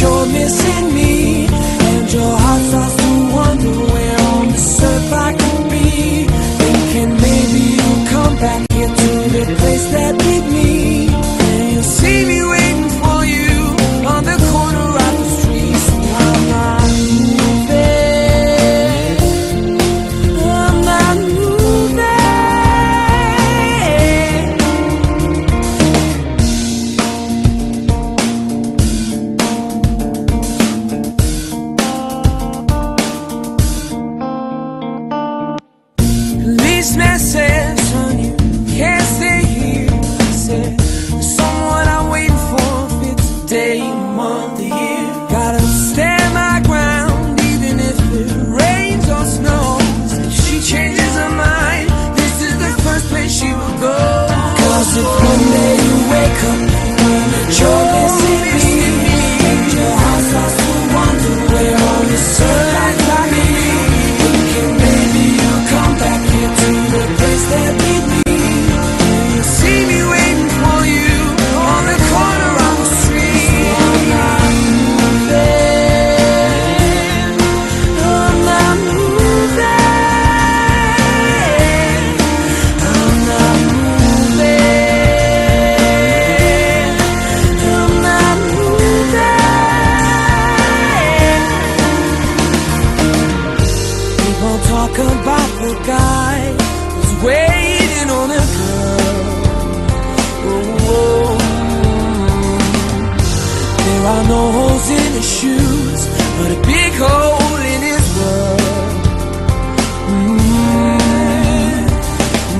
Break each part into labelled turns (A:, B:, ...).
A: You're missing me, and your heart starts to wonder where on this earth I can be, thinking maybe you'll come back here to the place that beat me,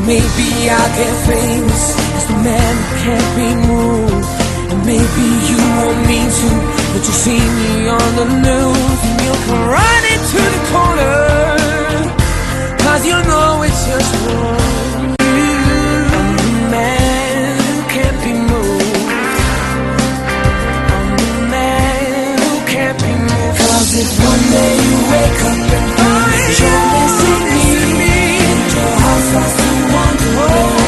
A: Maybe I'll get famous as the man who can't be moved. And maybe you want me to, but you see me on the news and you'll come running to the corner. Cause you know it's just wrong. I'm the man who can't be moved. I'm the man who can't be moved. Cause if one day you wake up and find you're missing me, and your heart starts to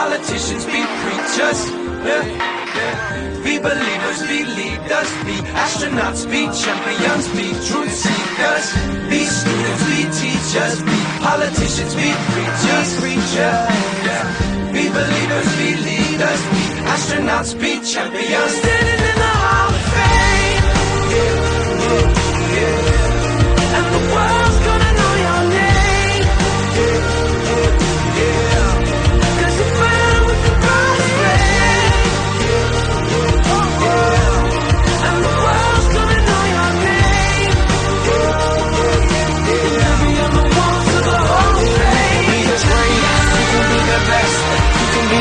A: Politicians be preachers. Be believers, be leaders, be astronauts, be champions, be truth seekers, be students, be teachers, be politicians, be preachers, preachers. Be believers, be leaders, be astronauts, be champions,
B: standing in the hall of fame. Yeah, yeah, yeah. And the
A: world.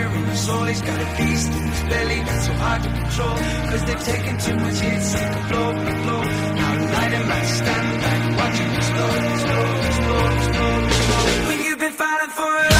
A: fire in
C: his soul. He's got a beast in his belly that's so hard to control. Cause they've taken too much hits, like a blow, blow. Now light him like stand back, watching him explode, explode, explode, explode, explode.
A: When you've been fighting for it.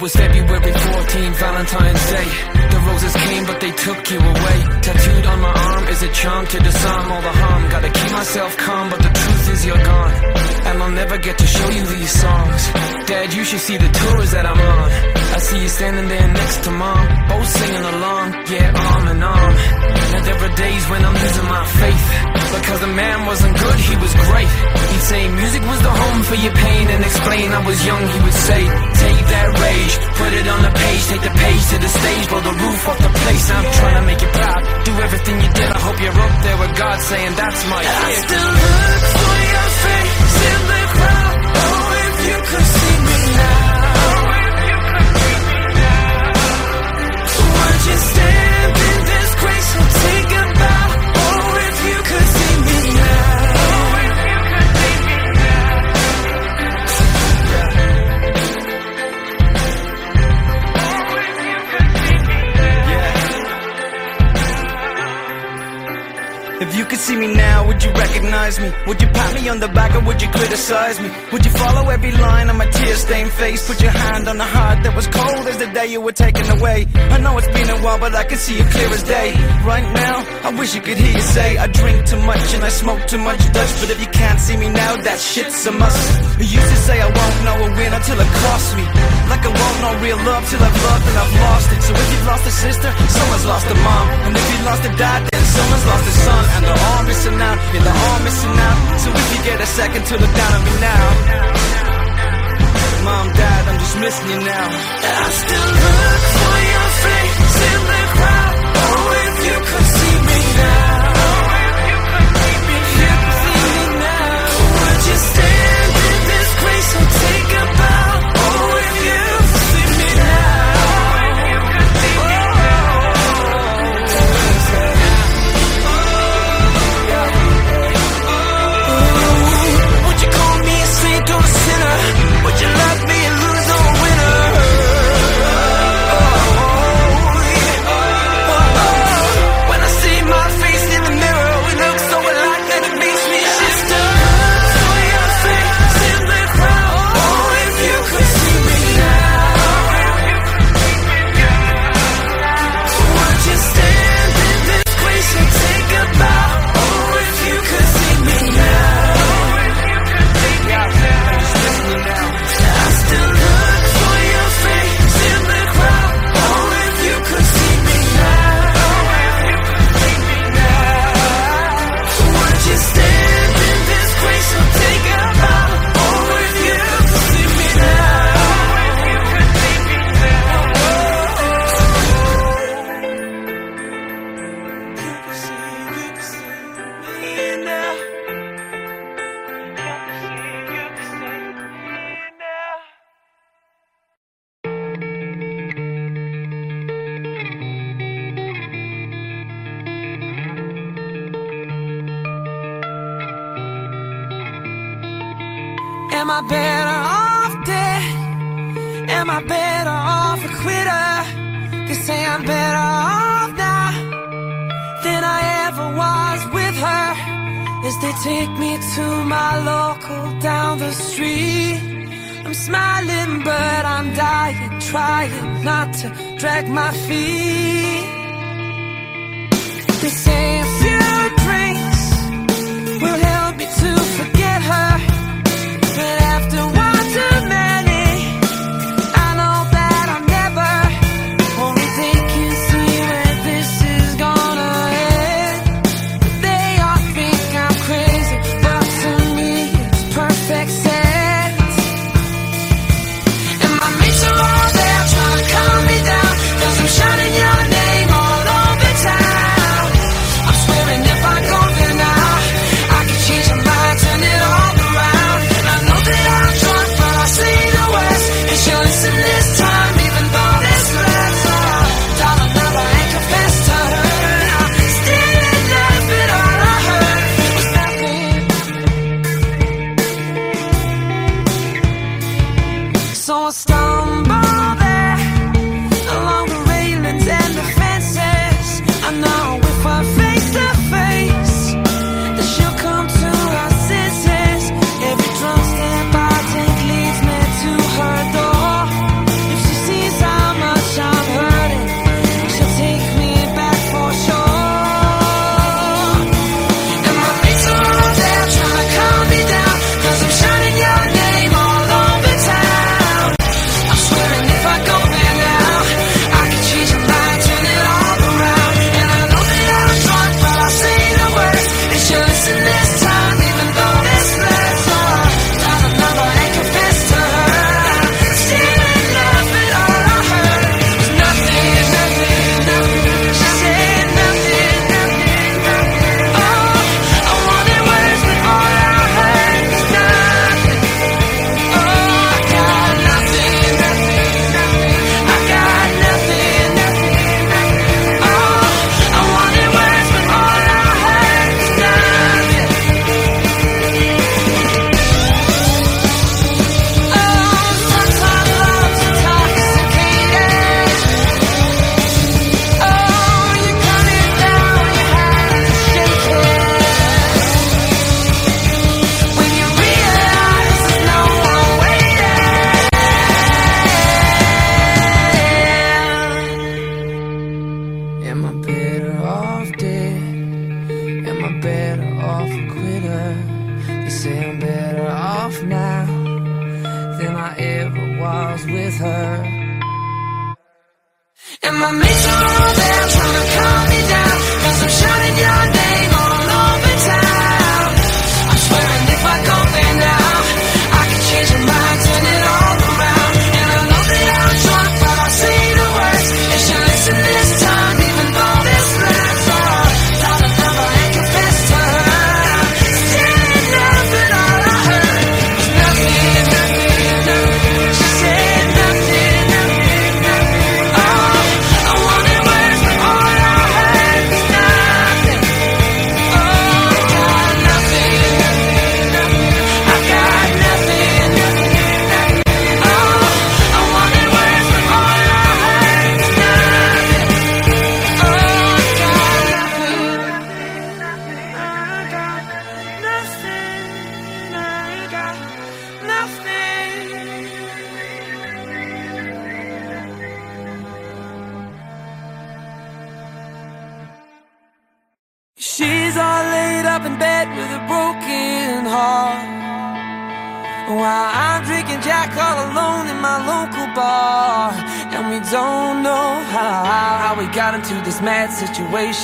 A: Was
D: February 14, Valentine's Day. The roses came, but they took you away. Tattooed on my arm is a charm to disarm all the harm. Gotta keep myself calm, but the truth is you're gone. And I'll never get to show you these songs. Dad, you should see the tours that I'm on. I see you standing there next to mom, both singing along, yeah, arm in arm. There are days when I'm losing my faith. Because the man wasn't good, he was great. He'd say music was the home for your pain and explain. I was young, he would say, take that rage, put it on the page, take the page to the stage, blow the roof off the place. I'm trying to make you proud, do everything you did. I hope you're up there with God saying that's my
A: I still look for your face in the crowd. Oh, if you could see me now. Would you stand in this grace and take a could see me now,
E: would you recognize me? Would you pat me on the back or would you criticize me? Would you follow every line on my tear-stained face? Put your hand on the heart that was cold as the day you were taken away. I know it's been a while, but I can see it clear as day. Right now, I wish you could hear you say, I drink too much and I smoke too much Dutch. But if you can't see me now, that shit's a must. You used to say I won't know a win until it costs me. Like I won't know real love till I've loved and I've lost it. So if you've lost a sister, someone's lost a mom. And you lost a dad, then someone's lost a son. And they're all missing out, yeah, they're all missing out. So if you get a second to look down on me now. Mom, dad, I'm just missing
A: you now. I still look for your face in the crowd. Oh, if you could my mates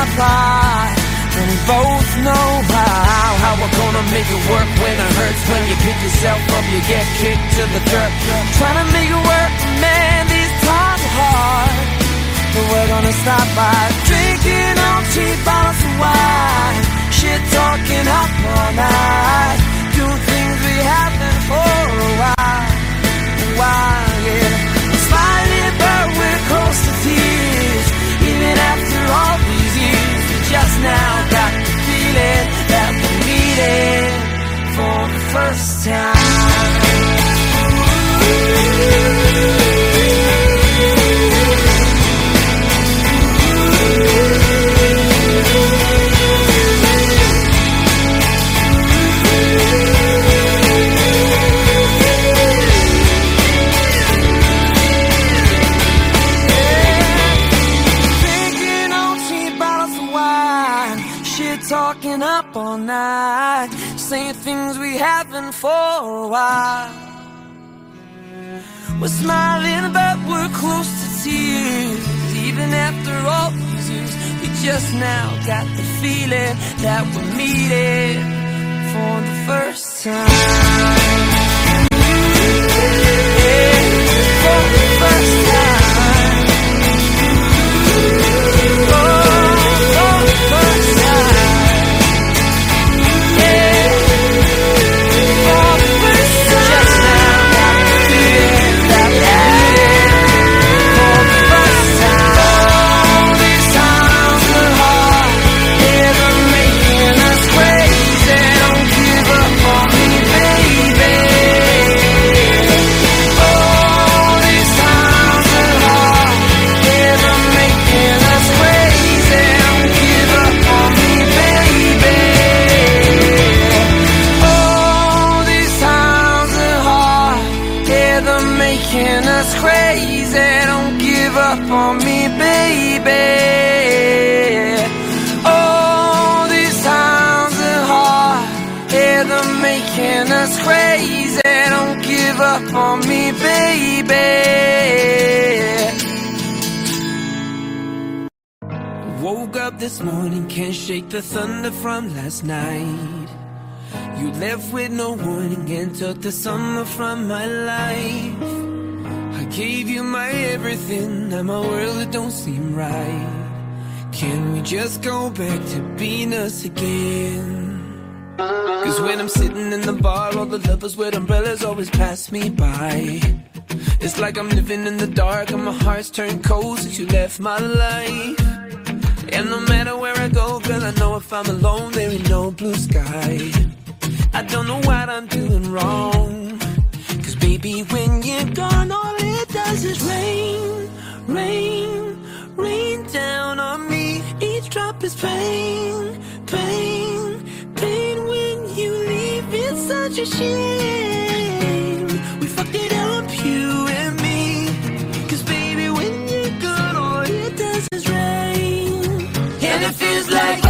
A: My pride. And we both know how, how we're gonna make it work when it hurts. When you pick yourself up, you get kicked to the dirt. Trying to make it work, man, these times are hard. But we're gonna stop by drinking on cheap bottles of wine. Shit talking up all night. Do things we haven't for a while. A while, just now got the feeling that we're meeting for the first Drinking things for a while. We're smiling, but we're close to tears. Even after all these years, we just now got the feeling that we're meeting for the first time. Yeah, for the first time. They're making us crazy. Don't give up on me, baby. Woke up this morning, can't shake the thunder from last night. You left with no warning and took the summer from my life. I gave you my everything, now my world it don't seem right. Can we just go back to being us again? Cause when I'm sitting in the bar, all the lovers with umbrellas always pass me by. It's like I'm living in the dark and my heart's turned cold since you left my life. And no matter where I go, girl, I know if I'm alone, there ain't no blue sky. I don't know what I'm doing wrong. Cause baby, when you're gone, all it does is rain, rain, rain down on me. Each drop is pain, pain, pain when you leave. It's such a shame. We fucked it up, you and me. Cause baby, when you're gone, all it does is rain. And it feels like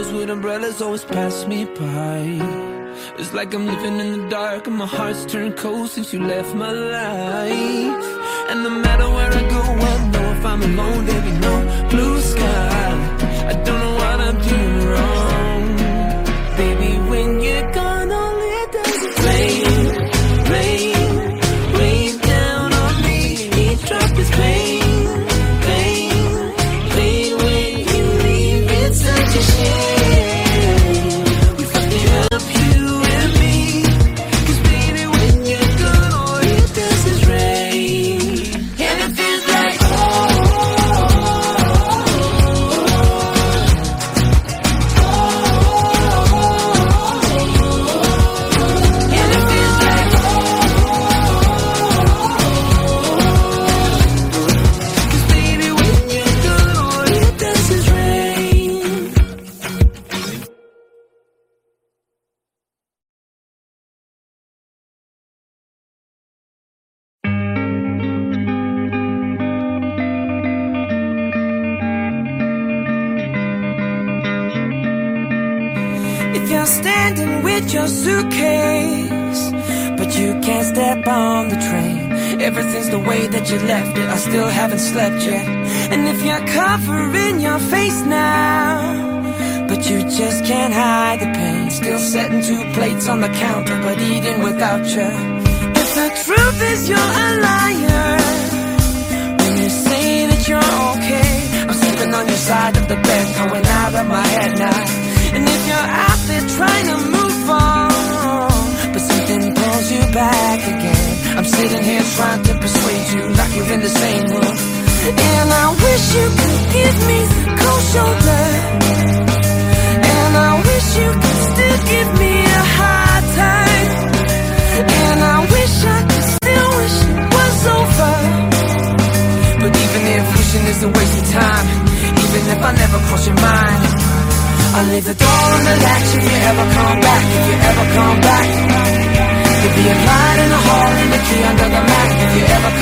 A: lovers with umbrellas always pass me by. It's like I'm living in the dark and my heart's turned cold since you left my life. And no matter where I go, I know if I'm alone, there'll be no blue sky. I don't know you left it. I still haven't slept yet. And if you're covering your face now, but you just can't hide the pain, still setting two plates on the counter, but eating without you. If the truth is you're a liar, when you say that you're okay, I'm sleeping on your side of the bed, going out of my head now. And if you're out there trying to move on, but something pulls you back again, I'm sitting here trying to persuade you like you're in the same room. And I wish you could give me cold shoulder. And I wish you could still give me a hard time. And I wish I could still wish it was over. But even if wishing is a waste of time, even if I never cross your mind, I'll leave the door on the latch if you ever come back, if you ever come back. There'll be a light in the hall and the key under the mat. If you ever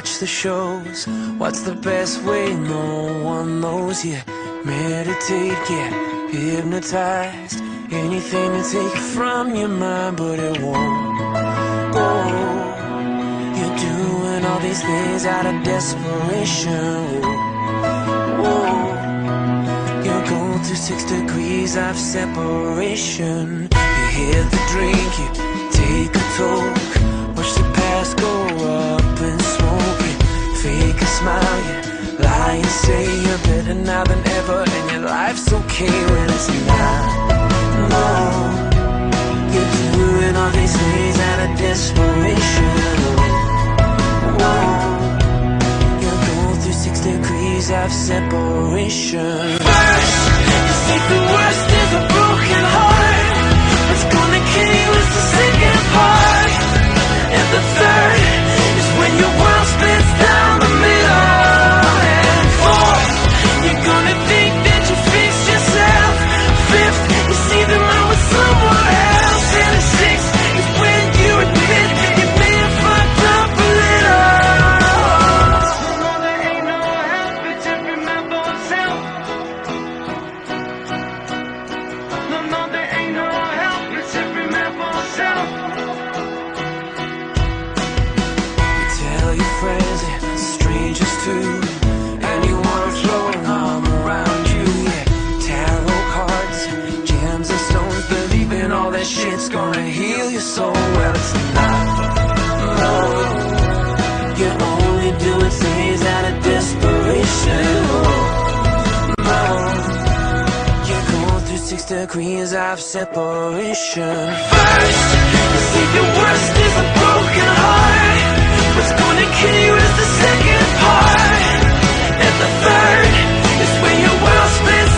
A: watch the shows. What's the best way? No one knows Yeah, meditate, get hypnotized. Anything to take from your mind But it won't go. You're doing all these things out of desperation. Whoa. You're going to six degrees of separation. You hear the drink, you take a toke. fake a smile. You lie and say you're better now than ever And your life's okay when it's not. No. You're doing all these things out of desperation. No, You're going through six degrees of separation. First, you think the worst is a broken heart What's gonna kill you is the second part And the third is when your world splits degrees of separation. First, you see the worst is a broken heart. What's gonna kill you is the second part. And the third is when your world spins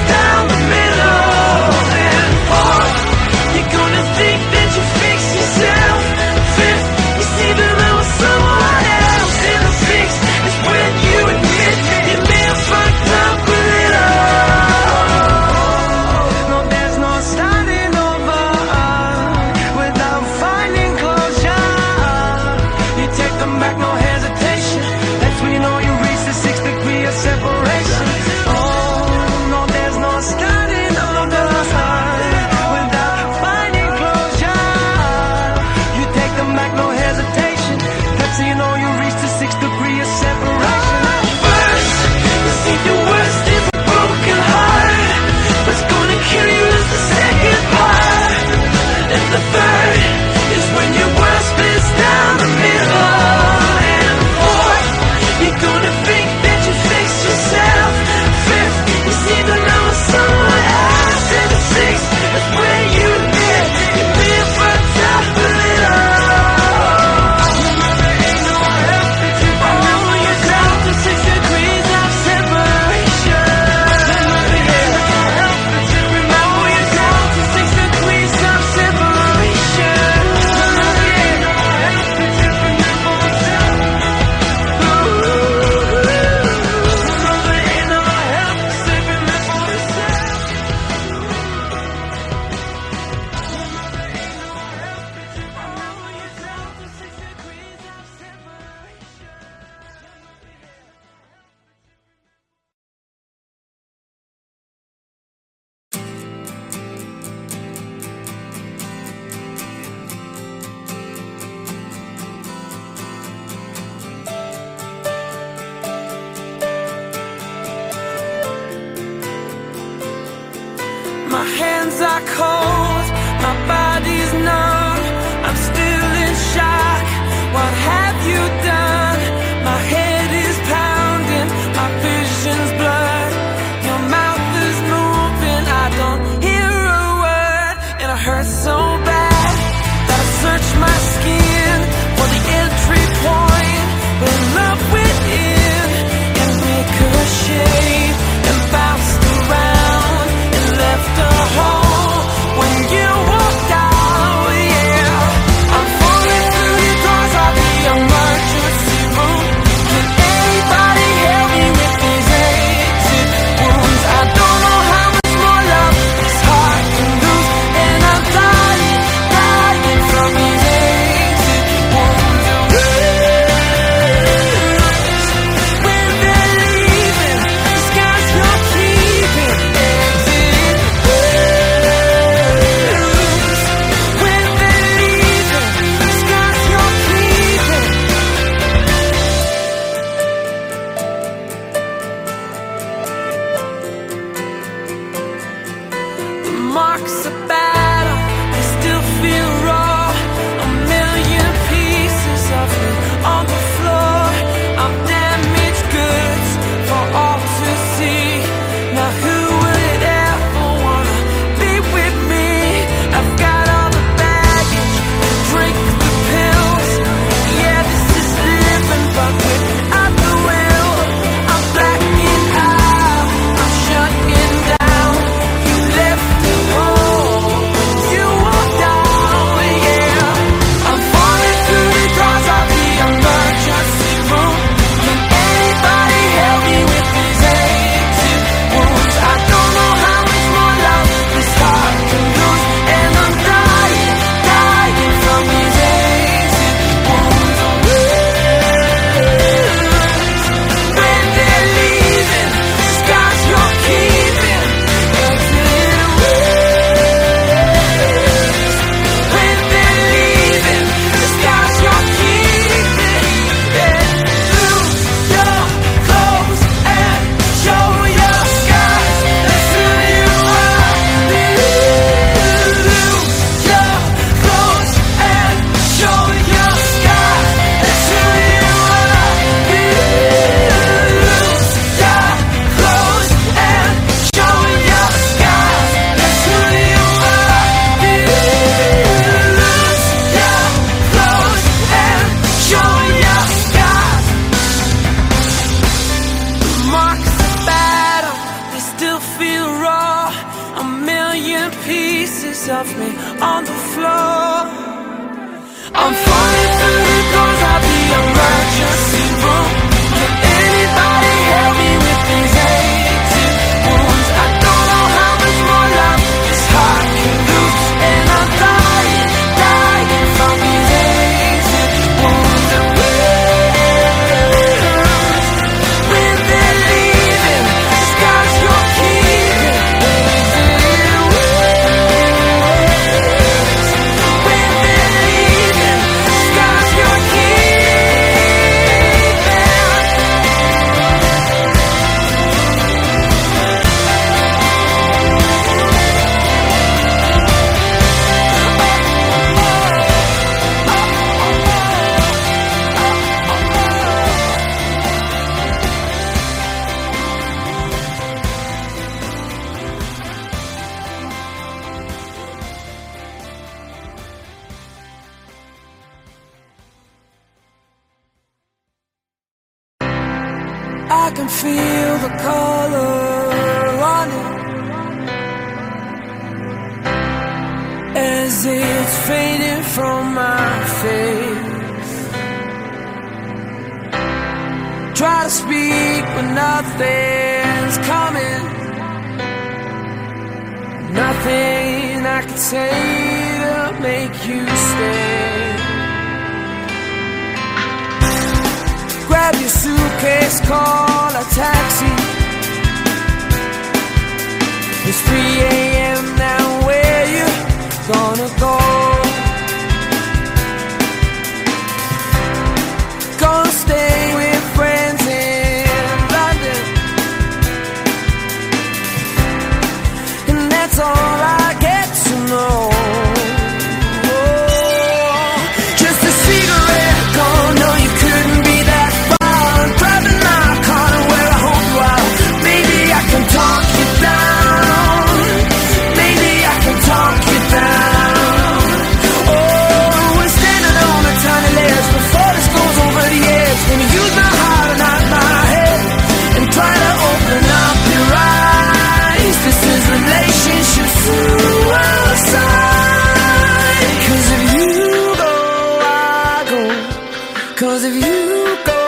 A: Cause if you go,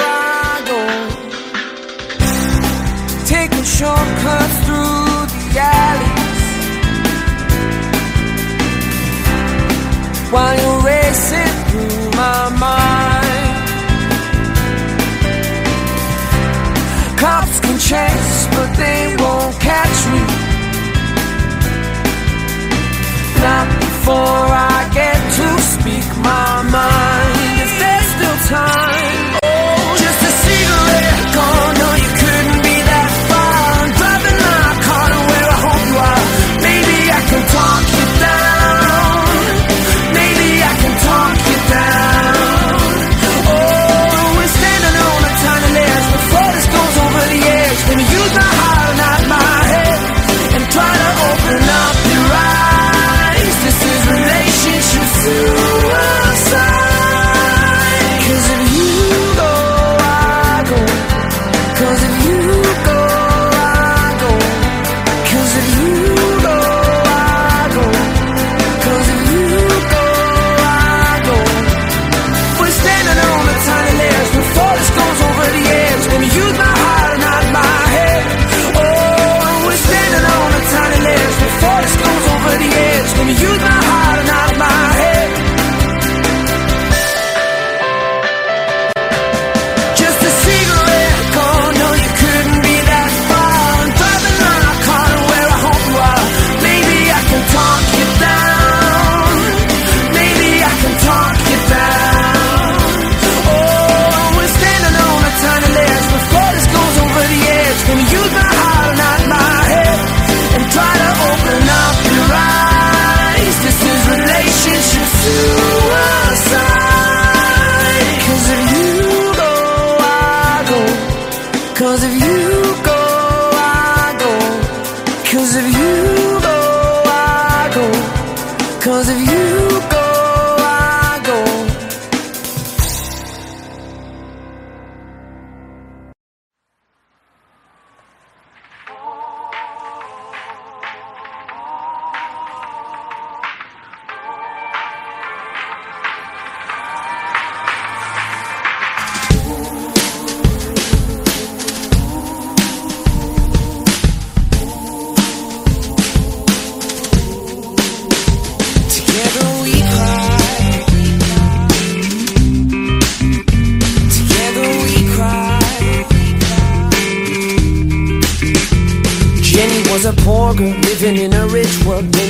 A: I go. Taking shortcuts through the alleys. While you're racing through my mind. Cops can chase, but they won't catch me. Not before I get to speak my time,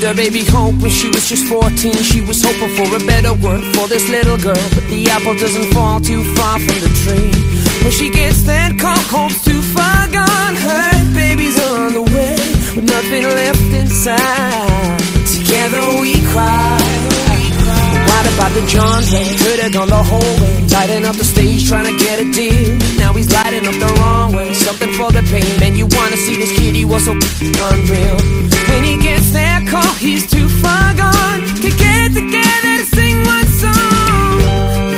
A: her baby Hope when she was just 14. She was hoping for a better world for this little girl. But the apple doesn't fall too far from the tree. When she gets that call, Hope's too far gone. Her are on the way with nothing left inside. Together we cry. What about the John Ray? Could have gone the whole way. Lighting up the stage, trying to get a deal. He's lighting up the wrong way. Something for the pain. Man, you wanna see this kid, he was so unreal. When he gets that call, he's too far gone. Can get together to sing one song.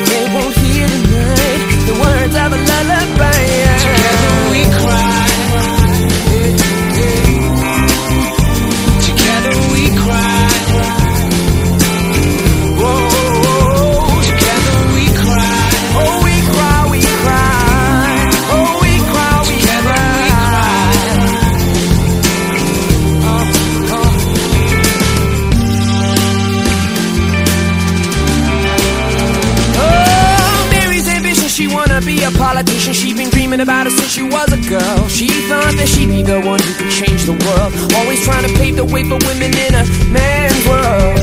A: They won't hear tonight the words of a lullaby. Together we cry. A politician. She been dreaming about it since she was a girl. She thought that she'd be the one who could change the world. Always trying to pave the way for women in a man's world.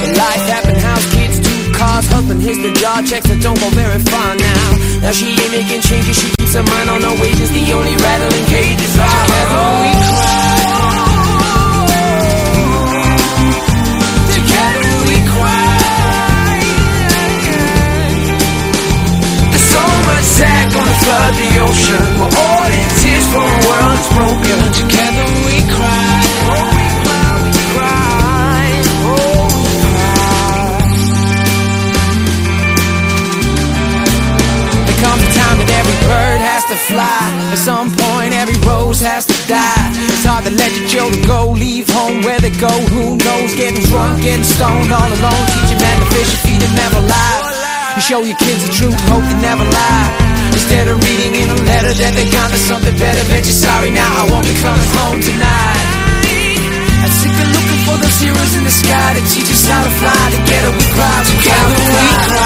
A: But life happened, house, kids, two cars, husband hits the job checks that don't go very far now. Now she ain't making changes, she keeps her mind on her wages. The only rattling cages are together we cry. Sad gonna flood the ocean. We're all in tears for a world that's broken. Together we cry. Oh, we cry, we cry. Oh, we cry. There comes a time that every bird has to fly. At some point, every rose has to die. It's hard to let your children go, leave home where they go. Who knows? Getting drunk, getting stoned all alone. Teaching man to fish show your kids the truth, hope they never lie. Instead of reading in a letter that they got to something better, bet you're sorry now, I won't be coming home tonight. I'm sick of looking for those heroes in the sky to teach us how to fly. Together we cry, together we cry.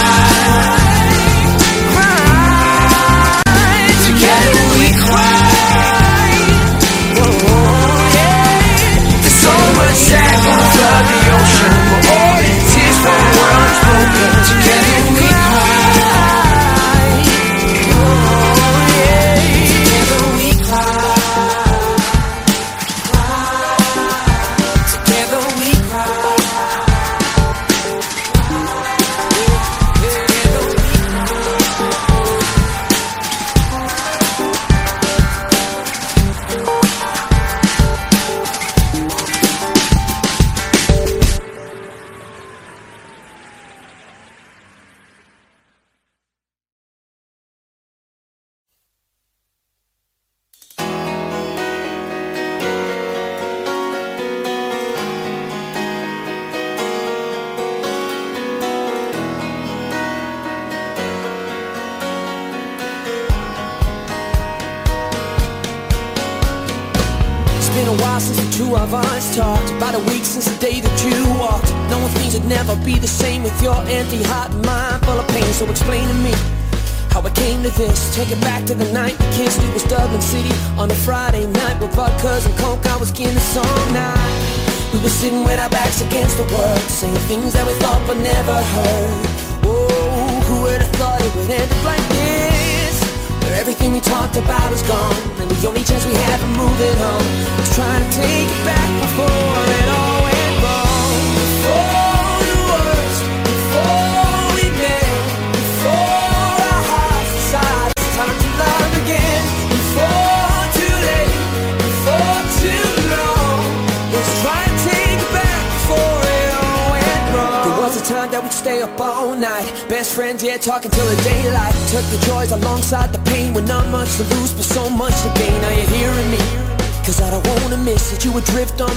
A: Together we cry. Whoa, yeah. There's so much sad gonna flood the ocean. We're all the tears for the world's broken. Together we cry.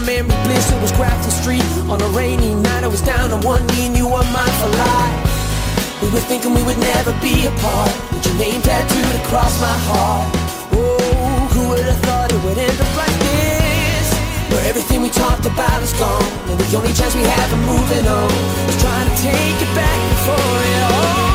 A: memory bliss, it was Grafton Street On a rainy night, I was down on one knee and you were mine for life. We were thinking we would never be apart. But your name tattooed across my heart. Oh, who would have thought it would end up like this? Where everything we talked about is gone. And the only chance we have of moving on Is trying to take it back before it all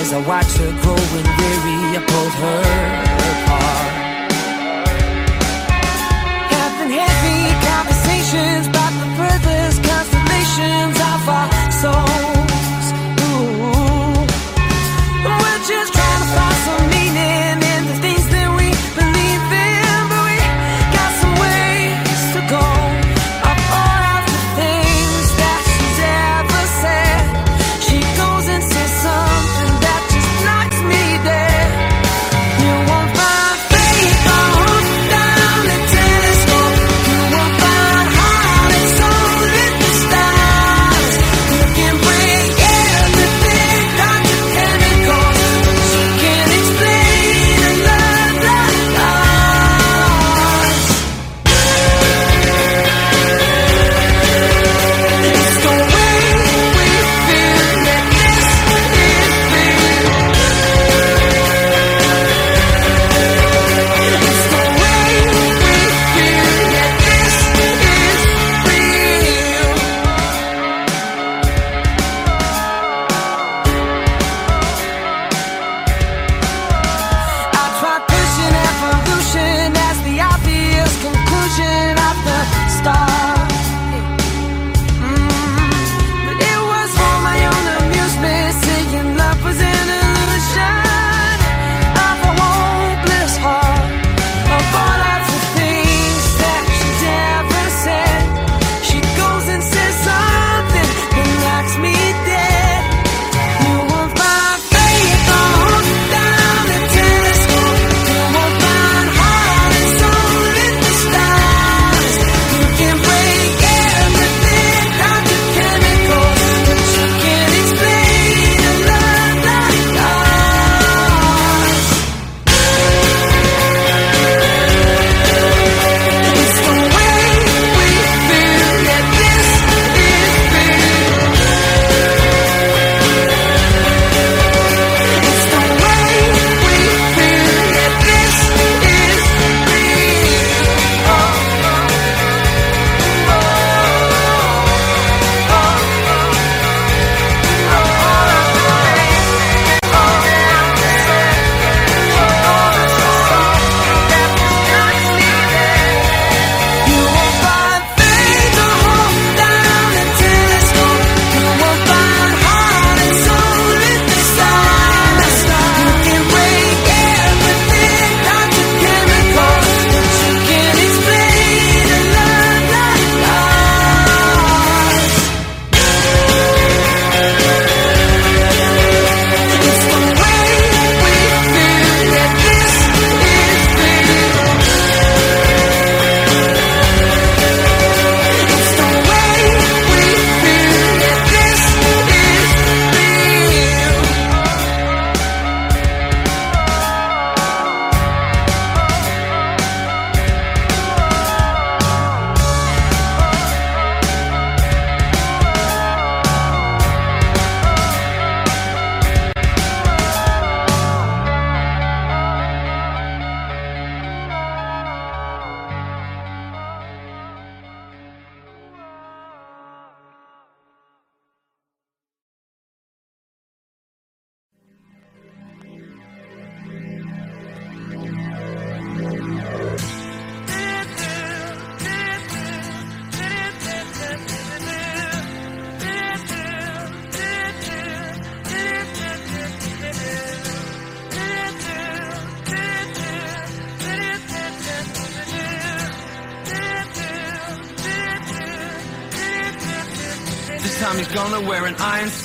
A: as I watch her growing weary. I pulled her apart.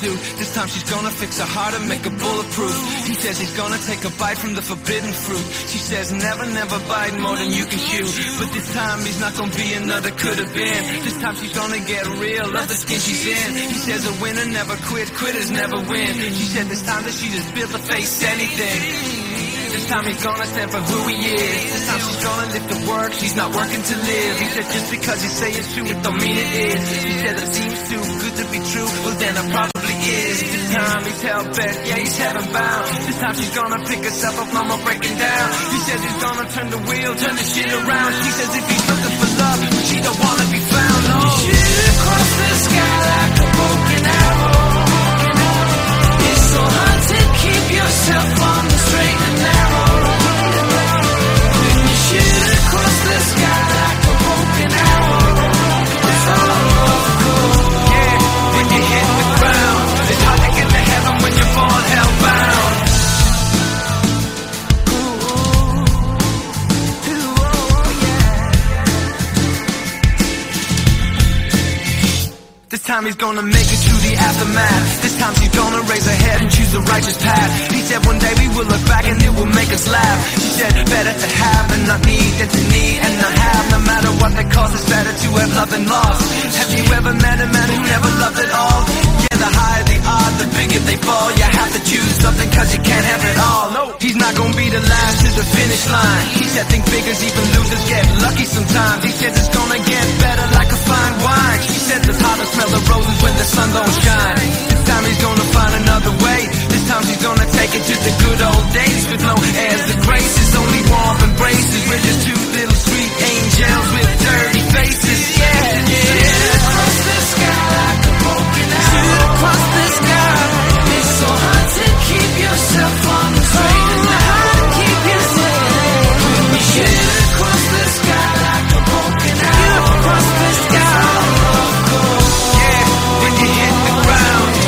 E: Suit. This time she's gonna fix her heart and make her bulletproof. He says he's gonna take a bite from the forbidden fruit. She says never, never bite more than you can chew. But this time he's not gonna be another could have been. This time she's gonna get real, love the skin she's in. He says a winner never quit, quitters never win. She said this time that she just built to face anything. This time he's gonna stand for who he is. This time she's gonna live to work, she's not working to live. He said just because you say it's true, it don't mean it is. He said it seems too good to be true, well then it probably is. This time he's hell bent, yeah he's heaven bound. This time she's gonna pick herself up, mama breaking down. He says he's gonna turn the wheel, turn the shit around. She says if he's looking for love, she don't wanna be found. No.
A: Shoot across the sky like a broken arrow.
E: Time he's gonna make it through the aftermath. This time she's gonna raise her head and choose the righteous path. He said one day we will look back and it will make us laugh. She said better to have and not need than to need and not have. No matter what the cost, it's better to have loved than lost. Have you ever met a man who never loved at all? Yeah, the higher the odds, the bigger they fall. You have to choose something cause you can't have it all. No, he's not gonna be the last to the finish line. He said think figures, even losers get lucky sometimes. He says it's gonna get better like a fine wine. She said it's hard to smell the roses when the sun don't shine. This time he's gonna find another way. This time she's gonna take it to the good old days with no airs to grace. It's only warm embraces. We're just two little street angels with dirty faces. Yeah, yeah.
A: the. Shoot across the sky. The the like a broken arrow.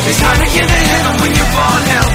E: It's hard to get heaven when you fall hellbound.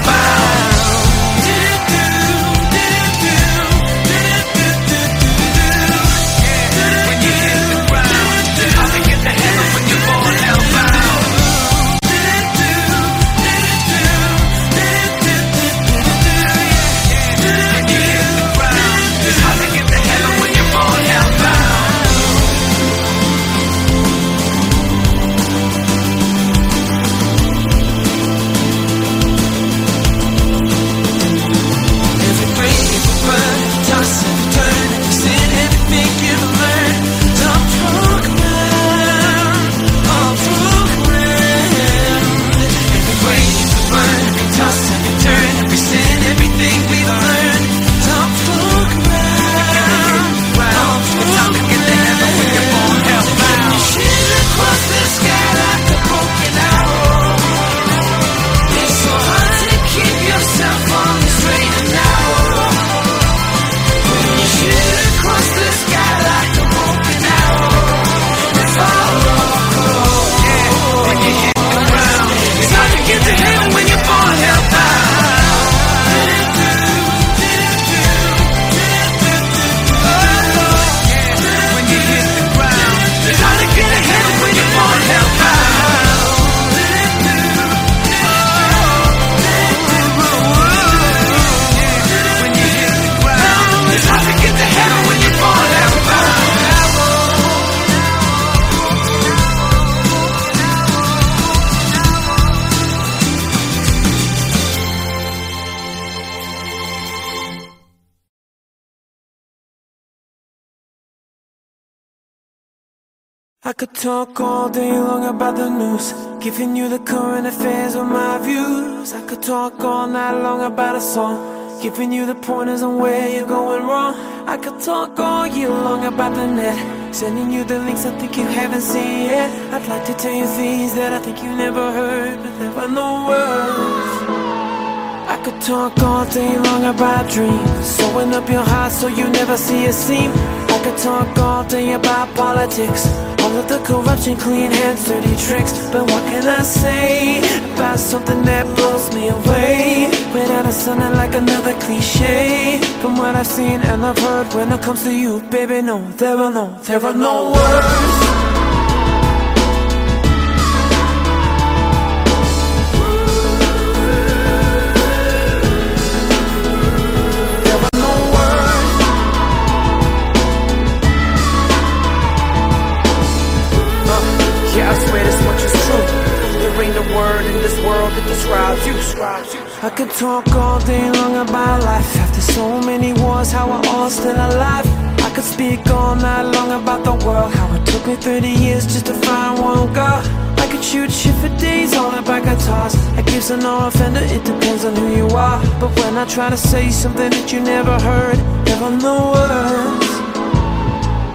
A: I could talk all day long about the news, giving you the current affairs of my views. I could talk all night long about a song, giving you the pointers on where you're going wrong. I could talk all year long about the net, sending you the links I think you haven't seen yet. I'd like to tell you things that I think you never heard, but there are no words. I could talk all day long about dreams, sewing up your heart so you never see a seam. Could talk all day about politics, all of the corruption, clean hands, dirty tricks. But what can I say about something that blows me away? Without it sounding like another cliche. From what I've seen and I've heard, when it comes to you, baby, no, there are no, there are no words. Describes you. I could talk all day long about life. After so many wars, how we're all still alive. I could speak all night long about the world. How it took me 30 years just to find one girl. I could shoot shit for days all about guitars. I Gibson or a Fender, it depends on who you are. But when I try to say something that you never heard, are no words.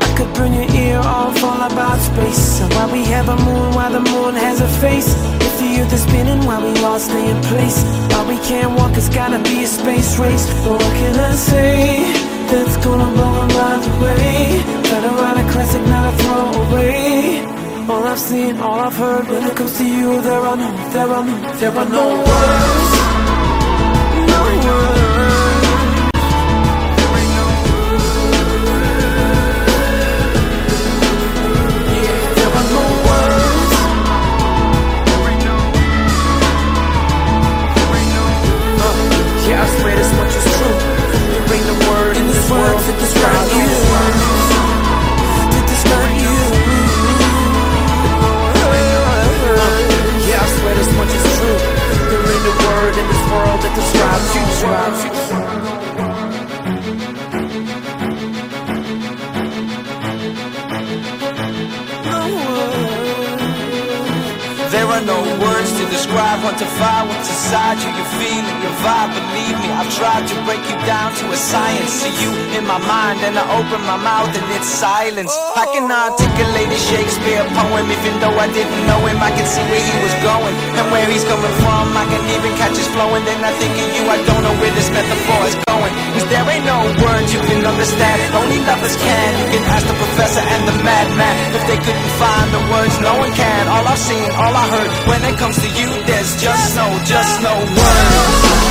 A: I could burn your ear off all about space. And why we have a moon, why the moon has a face. If the earth is spinning, why we all stay in place. Why we can't walk, it's gotta be a space race. But what can I say? That's gonna blow our minds away. To write a classic, not a throwaway. All I've seen, all I've heard, when it comes to you, there are no, there are no, there are no words. World that describes you. Describes you. No
E: words to describe, what to quantify what's inside you. Your feeling, your vibe. Believe me, I've tried to break you down to a science. See you in my mind, and I open my mouth, and it's silence. I can oh. articulate a Shakespeare poem, even though I didn't know him. I can see where he was going and where he's coming from. I can even catch his flow, and then I think of you. I don't know where this metaphor is going. Cause there ain't no words you can understand. Only lovers can. You can ask the professor and the madman if they couldn't find the words. No one can. All I've seen, all I heard. When it comes to you, there's just no, just no words.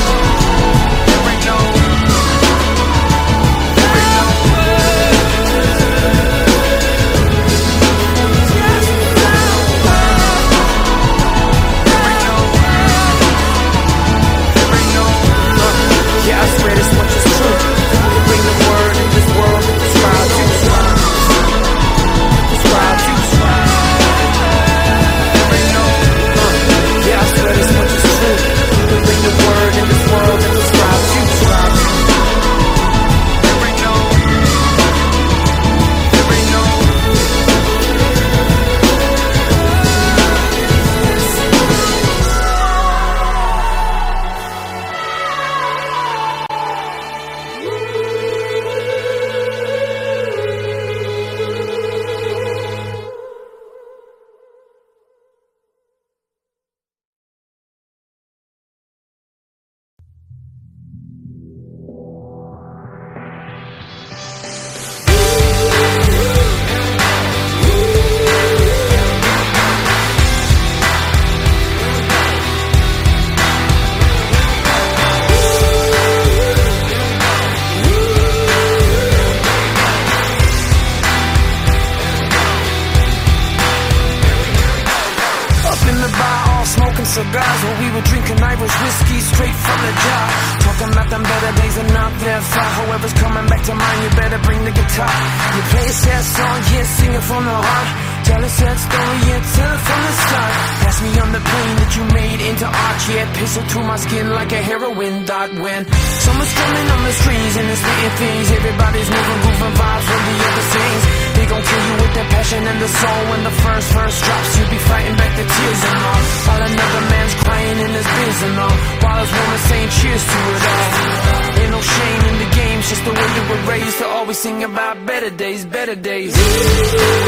A: Days, better days.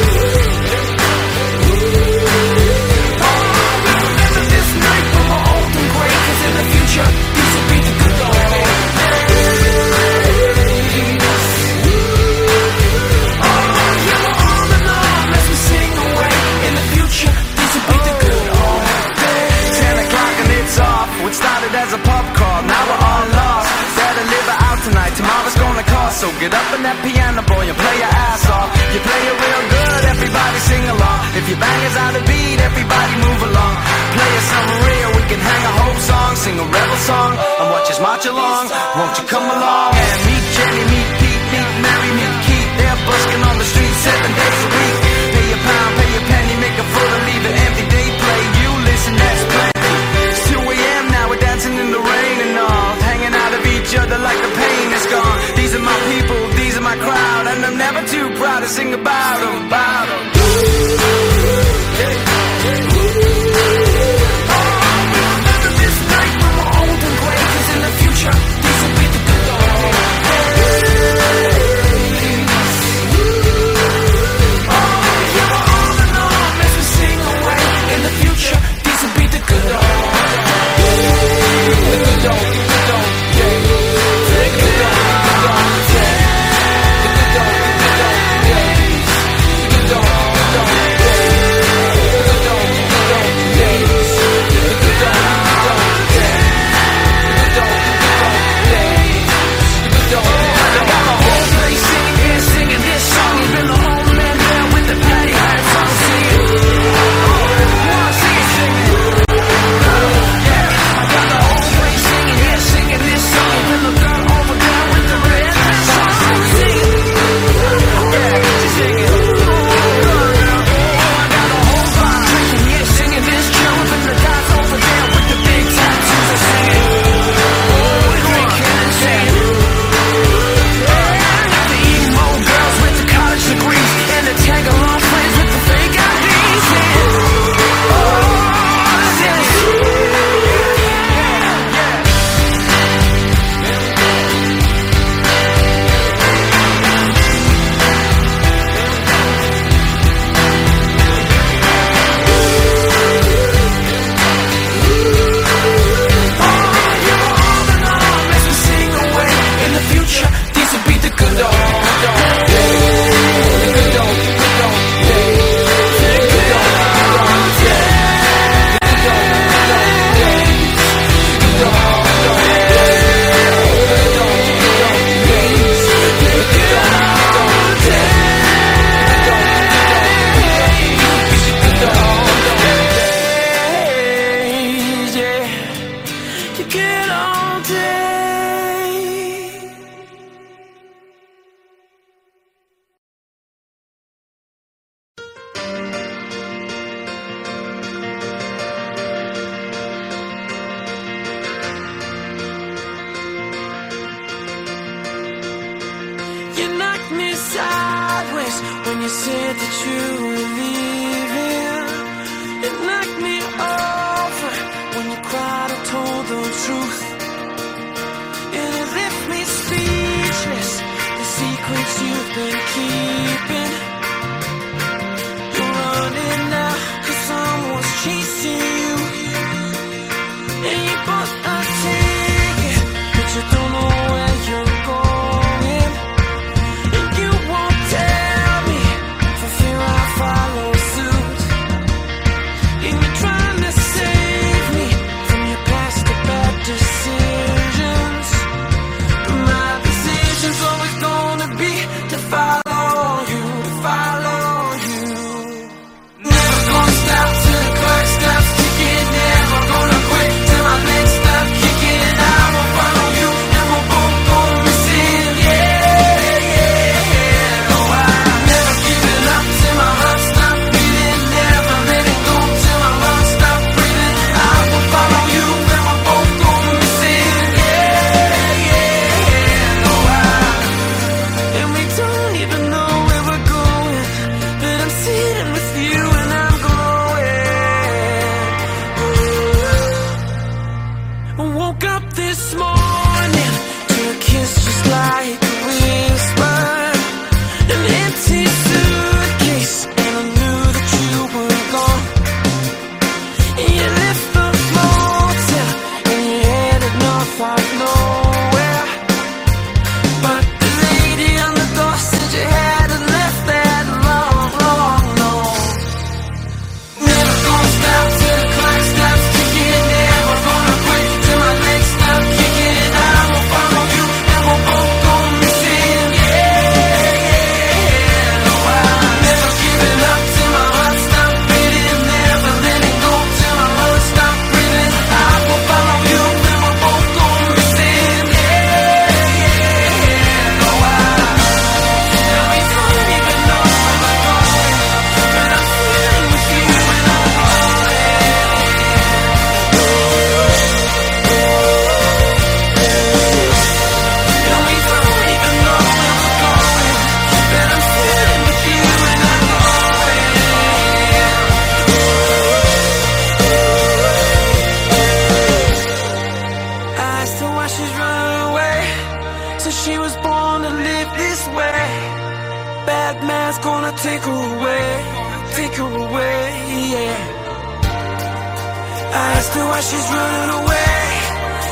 A: I asked her why she's running away.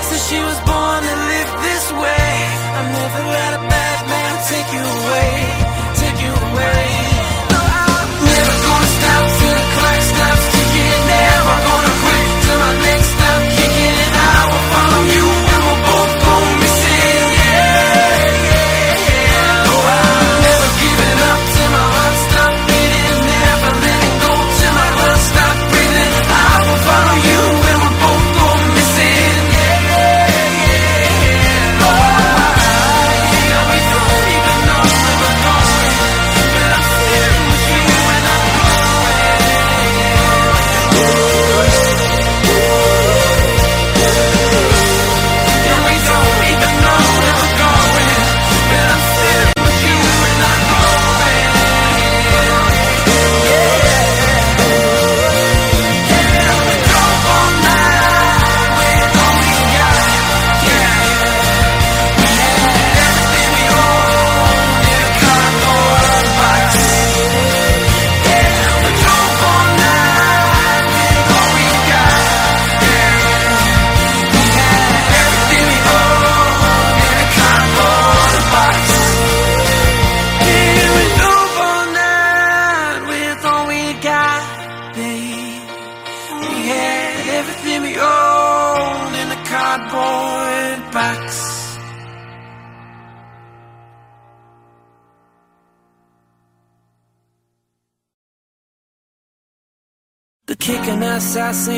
A: Said she was born to live this way. I never let a bad man take you away, take you away. No, I'm never gonna stop till the clock stops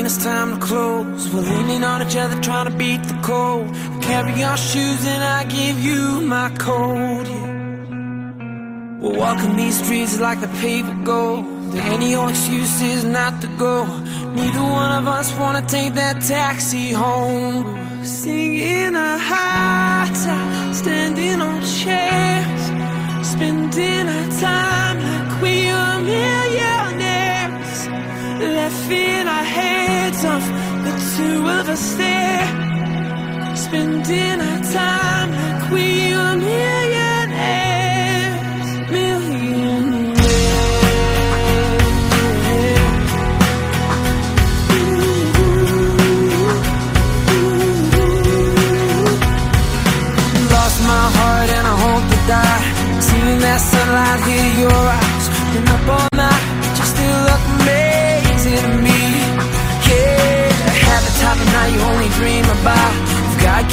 A: it's time to close. We're leaning on each other trying to beat the cold. Carry our shoes and I give you my coat. Yeah. We're walking these streets like the paved gold. There ain't no excuses not to go. Neither one of us wanna take that taxi home. Singing a high top, standing on chairs, spending our time like we are millionaires. Laughing our heads off, the two of us there. Spending our time like we are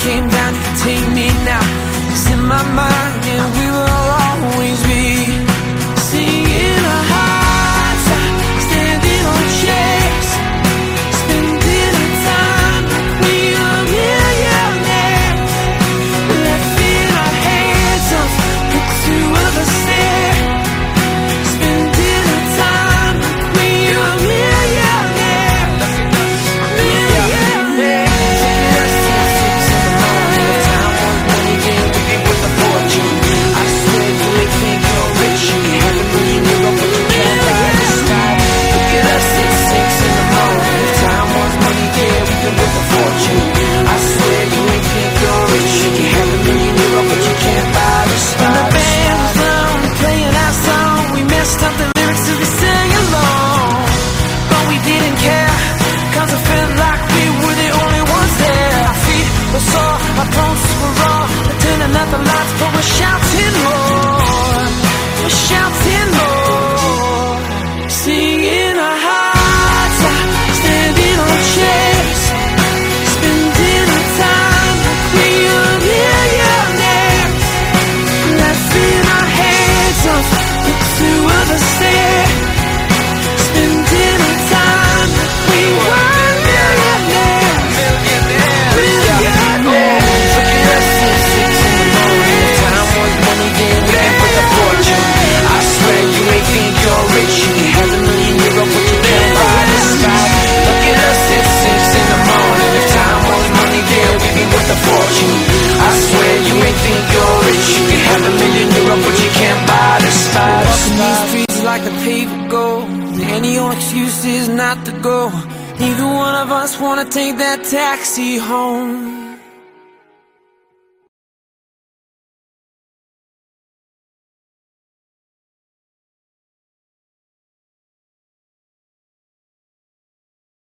A: came down, could take me now. It's in my mind, you ain't think you're rich. You can have a million euro, but you can't buy the spot. Walking these streets like a paved gold. There ain't no excuses not to go. Neither one of us wanna take that taxi home.